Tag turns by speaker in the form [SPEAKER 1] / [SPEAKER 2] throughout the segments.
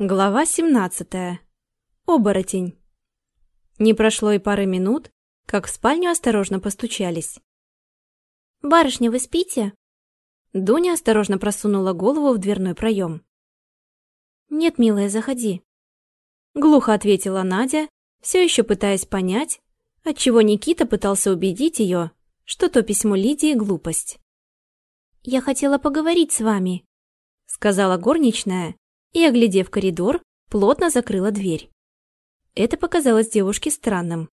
[SPEAKER 1] Глава 17. Оборотень. Не прошло и пары минут, как в спальню осторожно постучались.
[SPEAKER 2] «Барышня, вы спите?»
[SPEAKER 1] Дуня осторожно просунула голову в дверной проем.
[SPEAKER 2] «Нет, милая, заходи».
[SPEAKER 1] Глухо ответила Надя, все еще пытаясь понять, отчего Никита пытался убедить ее, что то письмо Лидии – глупость.
[SPEAKER 2] «Я хотела поговорить с вами», –
[SPEAKER 1] сказала горничная, и, оглядев коридор, плотно закрыла дверь. Это показалось девушке странным.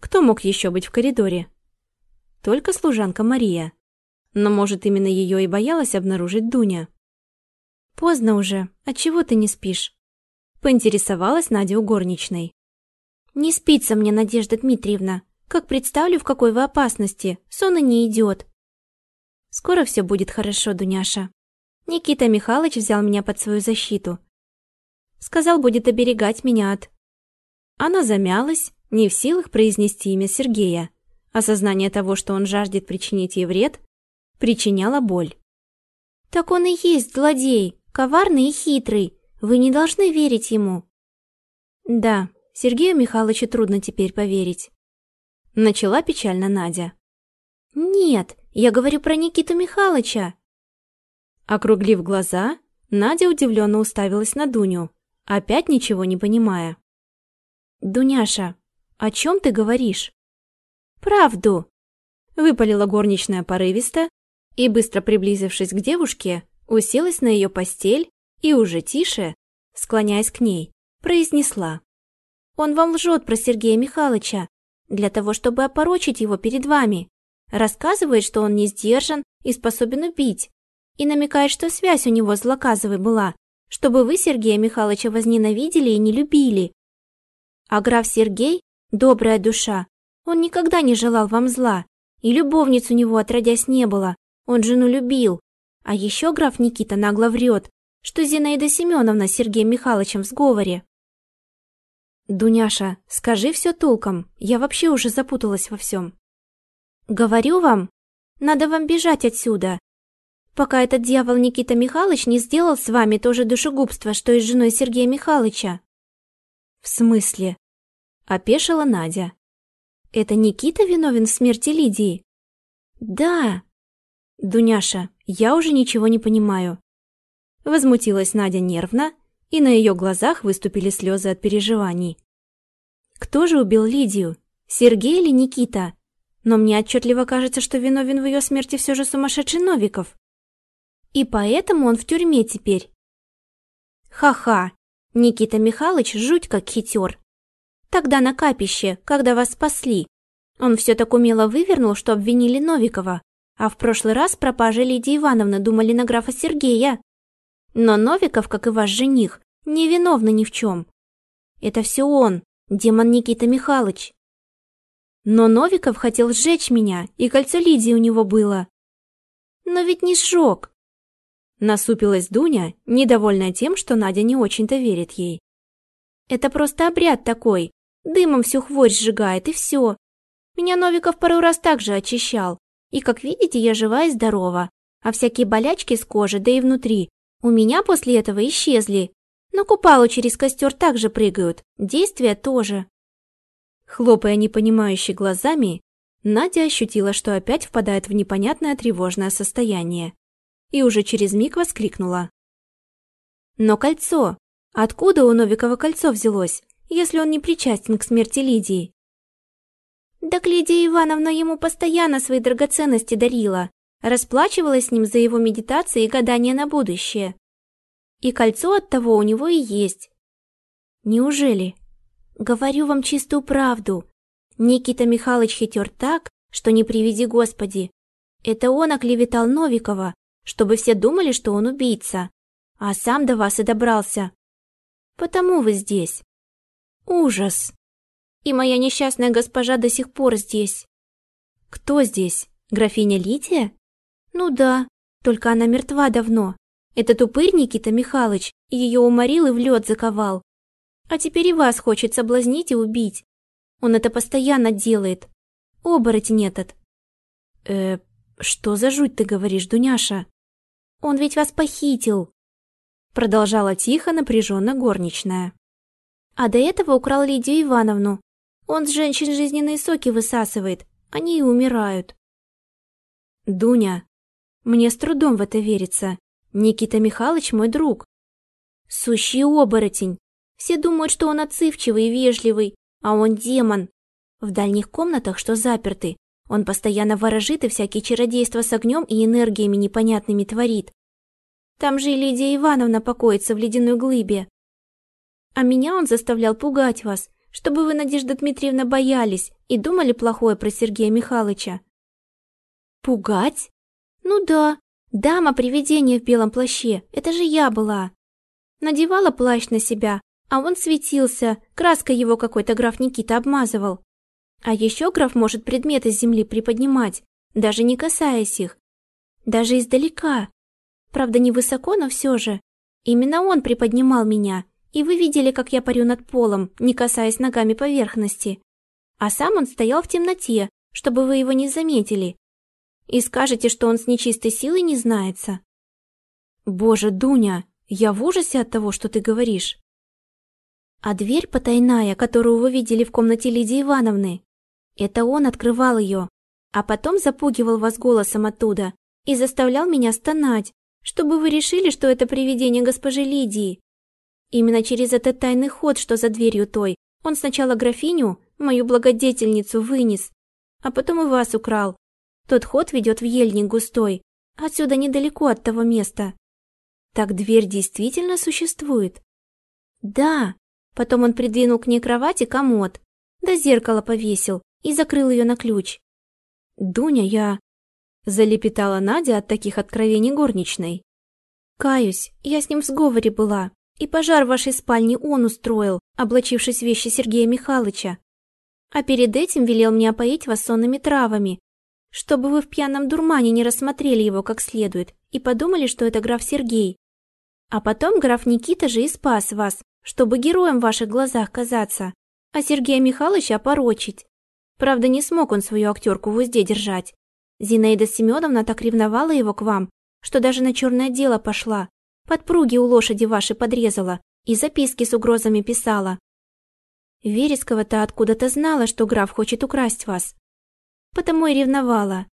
[SPEAKER 1] Кто мог еще быть в коридоре? Только служанка Мария. Но, может, именно ее и боялась обнаружить Дуня.
[SPEAKER 2] «Поздно уже. Отчего ты не спишь?»
[SPEAKER 1] Поинтересовалась Надя у горничной.
[SPEAKER 2] «Не спится мне, Надежда Дмитриевна. Как представлю, в какой вы опасности. Сон и не идет».
[SPEAKER 1] «Скоро все будет хорошо, Дуняша», Никита Михайлович взял меня под свою защиту. Сказал, будет оберегать меня от... Она замялась, не в силах произнести имя Сергея. Осознание того, что он жаждет причинить ей вред, причиняло боль.
[SPEAKER 2] «Так он и есть злодей, коварный и хитрый. Вы не должны верить ему».
[SPEAKER 1] «Да, Сергею Михайловичу трудно теперь поверить». Начала печально Надя.
[SPEAKER 2] «Нет, я говорю про Никиту Михайловича.
[SPEAKER 1] Округлив глаза, Надя удивленно уставилась на Дуню, опять ничего не понимая.
[SPEAKER 2] «Дуняша, о чем ты говоришь?»
[SPEAKER 1] «Правду!» — выпалила горничная порывисто и, быстро приблизившись к девушке, уселась на ее постель и уже тише, склоняясь к ней, произнесла.
[SPEAKER 2] «Он вам лжет про Сергея Михайловича, для того, чтобы опорочить его перед вами. Рассказывает, что он не сдержан и способен убить, и намекает, что связь у него с Лаказовой была, чтобы вы Сергея Михайловича возненавидели и не любили. А граф Сергей – добрая душа, он никогда не желал вам зла, и любовниц у него отродясь не было, он жену любил. А еще граф Никита нагло врет, что Зинаида Семеновна с Сергеем Михайловичем в сговоре.
[SPEAKER 1] «Дуняша, скажи все толком, я вообще уже запуталась во всем».
[SPEAKER 2] «Говорю вам, надо вам бежать отсюда, пока этот дьявол Никита Михайлович не сделал с вами то же душегубство, что и с женой Сергея Михайловича».
[SPEAKER 1] «В смысле?» – опешила Надя. «Это Никита виновен в смерти Лидии?»
[SPEAKER 2] «Да».
[SPEAKER 1] «Дуняша, я уже ничего не понимаю». Возмутилась Надя нервно, и на ее глазах выступили слезы от переживаний. «Кто же убил Лидию? Сергей или Никита? Но мне отчетливо кажется, что виновен в ее смерти все же сумасшедший Новиков».
[SPEAKER 2] И поэтому он в тюрьме теперь. Ха-ха, Никита Михайлович жуть как хитер. Тогда на капище, когда вас спасли, он все так умело вывернул, что обвинили Новикова, а в прошлый раз пропажа Лидии Ивановны думали на графа Сергея. Но Новиков, как и ваш жених, не виновны ни в чем. Это все он, демон Никита Михайлович. Но Новиков хотел сжечь меня, и кольцо Лидии у него было. Но ведь не сжег.
[SPEAKER 1] Насупилась Дуня, недовольная тем, что Надя не очень-то верит ей.
[SPEAKER 2] «Это просто обряд такой. Дымом всю хворь сжигает, и все. Меня Новиков пару раз так же очищал. И, как видите, я жива и здорова. А всякие болячки с кожи, да и внутри, у меня после этого исчезли. На купалу через костер также прыгают. Действия тоже».
[SPEAKER 1] Хлопая непонимающе глазами, Надя ощутила, что опять впадает в непонятное тревожное состояние и уже через миг воскликнула. «Но кольцо! Откуда у Новикова кольцо взялось, если он не причастен к смерти Лидии?»
[SPEAKER 2] «Так Лидия Ивановна ему постоянно свои драгоценности дарила, расплачивалась с ним за его медитации и гадания на будущее. И кольцо от того у него и есть».
[SPEAKER 1] «Неужели?»
[SPEAKER 2] «Говорю вам чистую правду. Никита Михайлович хитер так, что не приведи Господи. Это он оклеветал Новикова, чтобы все думали, что он убийца, а сам до вас и добрался. Потому вы здесь. Ужас. И моя несчастная госпожа до сих пор здесь.
[SPEAKER 1] Кто здесь? Графиня Лидия?
[SPEAKER 2] Ну да, только она мертва давно. Этот упырь Никита Михайлович ее уморил и в лед заковал. А теперь и вас хочет соблазнить и убить. Он это постоянно делает. Оборотень этот.
[SPEAKER 1] Э, что за жуть ты говоришь, Дуняша?
[SPEAKER 2] Он ведь вас похитил!»
[SPEAKER 1] Продолжала тихо, напряженно горничная.
[SPEAKER 2] А до этого украл Лидию Ивановну. Он с женщин жизненные соки высасывает, они и умирают.
[SPEAKER 1] Дуня, мне с трудом в это верится. Никита Михайлович мой друг.
[SPEAKER 2] Сущий оборотень. Все думают, что он отзывчивый и вежливый, а он демон. В дальних комнатах, что заперты, он постоянно ворожит и всякие чародейства с огнем и энергиями непонятными творит. Там же и Лидия Ивановна покоится в ледяной глыбе. А меня он заставлял пугать вас, чтобы вы, Надежда Дмитриевна, боялись и думали плохое про Сергея Михайловича.
[SPEAKER 1] Пугать?
[SPEAKER 2] Ну да, дама-привидение в белом плаще, это же я была. Надевала плащ на себя, а он светился, краской его какой-то граф Никита обмазывал. А еще граф может предметы с земли приподнимать, даже не касаясь их. Даже издалека. Правда, не высоко, но все же. Именно он приподнимал меня, и вы видели, как я парю над полом, не касаясь ногами поверхности. А сам он стоял в темноте, чтобы вы его не заметили, и скажете, что он с нечистой силой не знается.
[SPEAKER 1] Боже, Дуня, я в ужасе от того, что ты говоришь.
[SPEAKER 2] А дверь потайная, которую вы видели в комнате Лидии Ивановны, это он открывал ее, а потом запугивал вас голосом оттуда и заставлял меня стонать, чтобы вы решили, что это привидение госпожи Лидии. Именно через этот тайный ход, что за дверью той, он сначала графиню, мою благодетельницу, вынес, а потом и вас украл. Тот ход ведет в ельник густой, отсюда недалеко от того места.
[SPEAKER 1] Так дверь действительно существует?
[SPEAKER 2] Да. Потом он придвинул к ней кровать и комод, да зеркало повесил и закрыл ее на ключ.
[SPEAKER 1] Дуня, я... Залепетала Надя от таких откровений горничной.
[SPEAKER 2] Каюсь, я с ним в сговоре была, и пожар в вашей спальне он устроил, облачившись в вещи Сергея Михайловича. А перед этим велел мне опоить вас сонными травами, чтобы вы в пьяном дурмане не рассмотрели его как следует и подумали, что это граф Сергей. А потом граф Никита же и спас вас, чтобы героем в ваших глазах казаться, а Сергея Михайловича опорочить. Правда, не смог он свою актерку в узде держать. Зинаида Семеновна так ревновала его к вам, что даже на черное дело пошла. Подпруги у лошади вашей подрезала и записки с угрозами писала. Верескова-то откуда-то знала, что граф хочет украсть вас. Потому и ревновала.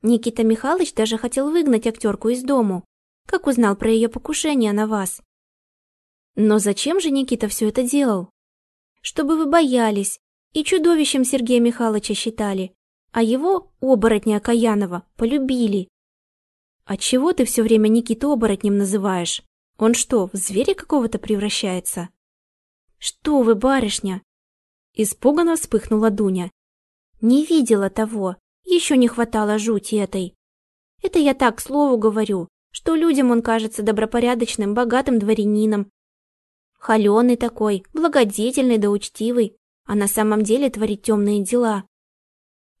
[SPEAKER 2] Никита Михайлович даже хотел выгнать актерку из дому, как узнал про ее покушение на вас.
[SPEAKER 1] Но зачем же Никита все это делал?
[SPEAKER 2] Чтобы вы боялись и чудовищем Сергея Михайловича считали, а его, оборотня Каянова, полюбили.
[SPEAKER 1] А чего ты все время Никиту оборотнем называешь? Он что, в зверя какого-то превращается?
[SPEAKER 2] Что вы, барышня?
[SPEAKER 1] Испуганно вспыхнула Дуня
[SPEAKER 2] не видела того, еще не хватало жути этой. Это я так к слову говорю, что людям он кажется добропорядочным, богатым дворянином. Холеный такой, благодетельный да учтивый, а на самом деле творит темные дела.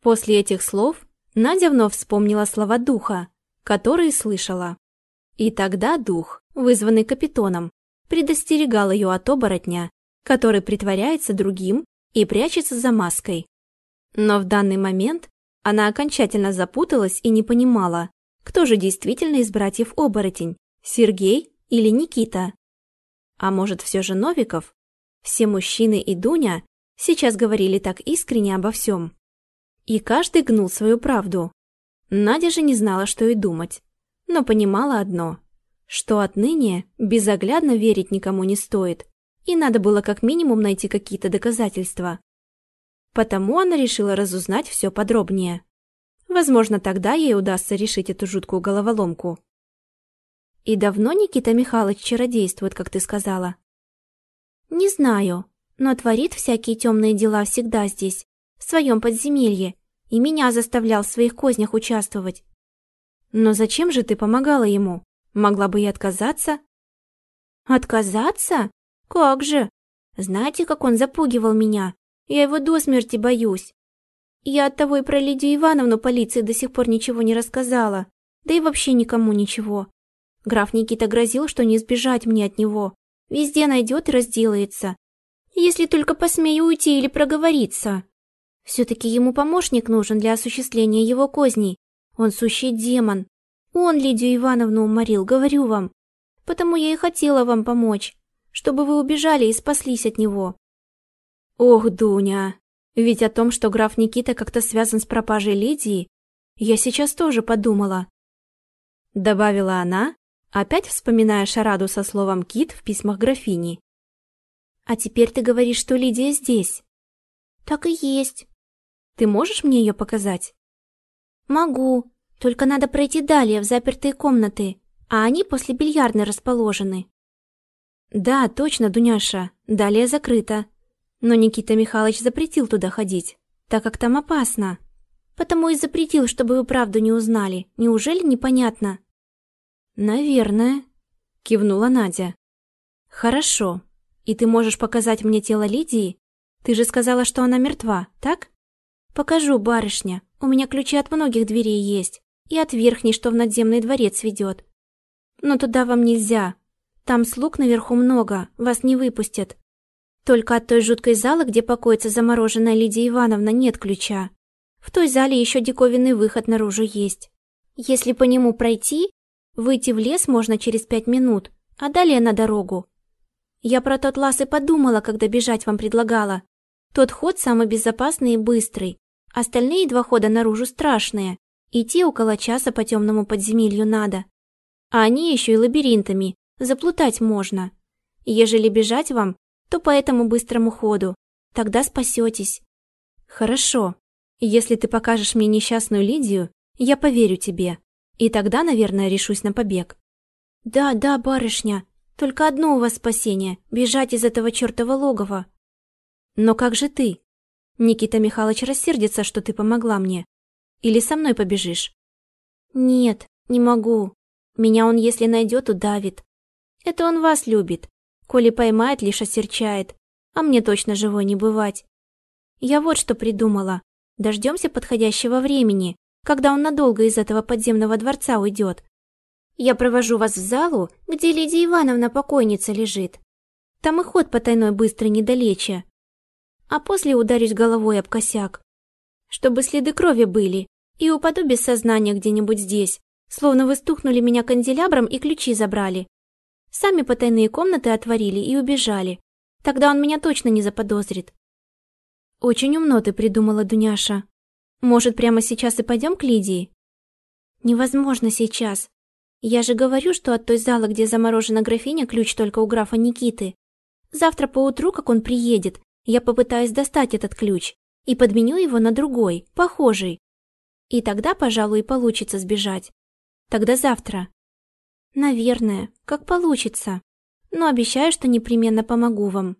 [SPEAKER 1] После этих слов Надя вновь вспомнила слова духа, которые слышала. И тогда дух, вызванный капитоном, предостерегал ее от оборотня, который притворяется другим и прячется за маской. Но в данный момент она окончательно запуталась и не понимала, кто же действительно из братьев оборотень, Сергей или Никита. А может, все же Новиков? Все мужчины и Дуня сейчас говорили так искренне обо всем. И каждый гнул свою правду. Надя же не знала, что и думать, но понимала одно, что отныне безоглядно верить никому не стоит, и надо было как минимум найти какие-то доказательства. Потому она решила разузнать все подробнее. Возможно, тогда ей удастся решить эту жуткую головоломку. И давно Никита Михайлович чародействует, как ты сказала?
[SPEAKER 2] Не знаю, но творит всякие темные дела всегда здесь, в своем подземелье, и меня заставлял в своих кознях участвовать.
[SPEAKER 1] Но зачем же ты помогала ему? Могла бы и отказаться?
[SPEAKER 2] Отказаться? Как же? Знаете, как он запугивал меня? Я его до смерти боюсь. Я оттого и про Лидию Ивановну полиции до сих пор ничего не рассказала. Да и вообще никому ничего. Граф Никита грозил, что не сбежать мне от него. Везде найдет и разделается. Если только посмею уйти или проговориться. Все-таки ему помощник нужен для осуществления его козней. Он сущий демон. Он Лидию Ивановну уморил, говорю вам.
[SPEAKER 1] Потому я и хотела вам помочь, чтобы вы убежали и спаслись от него.
[SPEAKER 2] Ох, Дуня, ведь о том, что граф Никита как-то связан с пропажей Лидии, я сейчас тоже подумала. Добавила она, опять вспоминая шараду со словом «кит» в письмах графини.
[SPEAKER 1] А теперь ты говоришь, что Лидия здесь.
[SPEAKER 2] Так и есть.
[SPEAKER 1] Ты можешь мне ее показать?
[SPEAKER 2] Могу, только надо пройти далее в запертые комнаты, а они после бильярдной расположены.
[SPEAKER 1] Да, точно, Дуняша, далее закрыто. Но Никита Михайлович запретил туда ходить, так как там опасно.
[SPEAKER 2] Потому и запретил, чтобы вы правду не узнали. Неужели непонятно?
[SPEAKER 1] Наверное, кивнула Надя. Хорошо. И ты можешь показать мне тело Лидии? Ты же сказала, что она мертва, так?
[SPEAKER 2] Покажу, барышня. У меня ключи от многих дверей есть. И от верхней, что в надземный дворец ведет. Но туда вам нельзя. Там слуг наверху много, вас не выпустят. Только от той жуткой залы, где покоится замороженная Лидия Ивановна, нет ключа. В той зале еще диковинный выход наружу есть. Если по нему пройти, выйти в лес можно через пять минут, а далее на дорогу. Я про тот лаз и подумала, когда бежать вам предлагала. Тот ход самый безопасный и быстрый. Остальные два хода наружу страшные. Идти около часа по темному подземелью надо. А они еще и лабиринтами. Заплутать можно. Ежели бежать вам, то по этому быстрому ходу. Тогда спасетесь.
[SPEAKER 1] Хорошо. Если ты покажешь мне несчастную Лидию, я поверю тебе. И тогда, наверное, решусь на побег.
[SPEAKER 2] Да, да, барышня. Только одно у вас спасение – бежать из этого чертова логова.
[SPEAKER 1] Но как же ты? Никита Михайлович рассердится, что ты помогла мне. Или со мной побежишь?
[SPEAKER 2] Нет, не могу. Меня он, если найдет, удавит. Это он вас любит. Коли поймает, лишь осерчает. А мне точно живой не бывать. Я вот что придумала. Дождемся подходящего времени, когда он надолго из этого подземного дворца уйдет. Я провожу вас в залу, где Лидия Ивановна покойница лежит. Там и ход потайной быстрый недалече а после ударюсь головой об косяк. Чтобы следы крови были, и упаду без сознания где-нибудь здесь, словно вы стукнули меня канделябром и ключи забрали. Сами потайные комнаты отворили и убежали. Тогда он меня точно не заподозрит.
[SPEAKER 1] Очень умно ты придумала, Дуняша. Может, прямо сейчас и пойдем к Лидии?
[SPEAKER 2] Невозможно сейчас. Я же говорю, что от той залы, где заморожена графиня, ключ только у графа Никиты. Завтра поутру, как он приедет, я попытаюсь достать этот ключ и подменю его на другой, похожий. И тогда, пожалуй, получится сбежать. Тогда завтра. Наверное, как получится. Но обещаю, что непременно помогу вам.